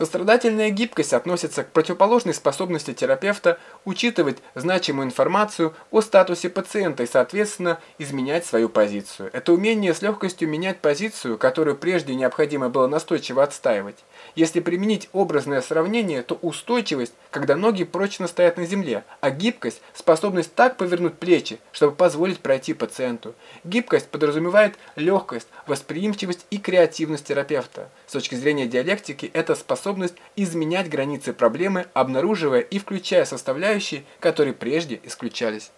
Сострадательная гибкость относится к противоположной способности терапевта учитывать значимую информацию о статусе пациента и, соответственно, изменять свою позицию. Это умение с легкостью менять позицию, которую прежде необходимо было настойчиво отстаивать. Если применить образное сравнение, то устойчивость, когда ноги прочно стоят на земле, а гибкость – способность так повернуть плечи, чтобы позволить пройти пациенту. Гибкость подразумевает легкость, восприимчивость и креативность терапевта. С точки зрения диалектики, это способность изменять границы проблемы, обнаруживая и включая составляющие, которые прежде исключались.